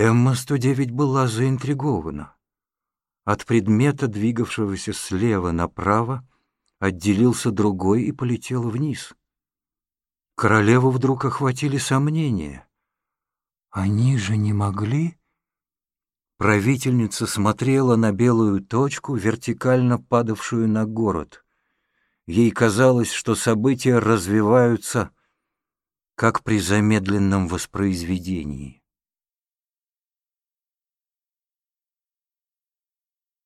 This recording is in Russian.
Эмма-109 была заинтригована. От предмета, двигавшегося слева направо, отделился другой и полетел вниз. Королеву вдруг охватили сомнения. Они же не могли? Правительница смотрела на белую точку, вертикально падавшую на город. Ей казалось, что события развиваются, как при замедленном воспроизведении.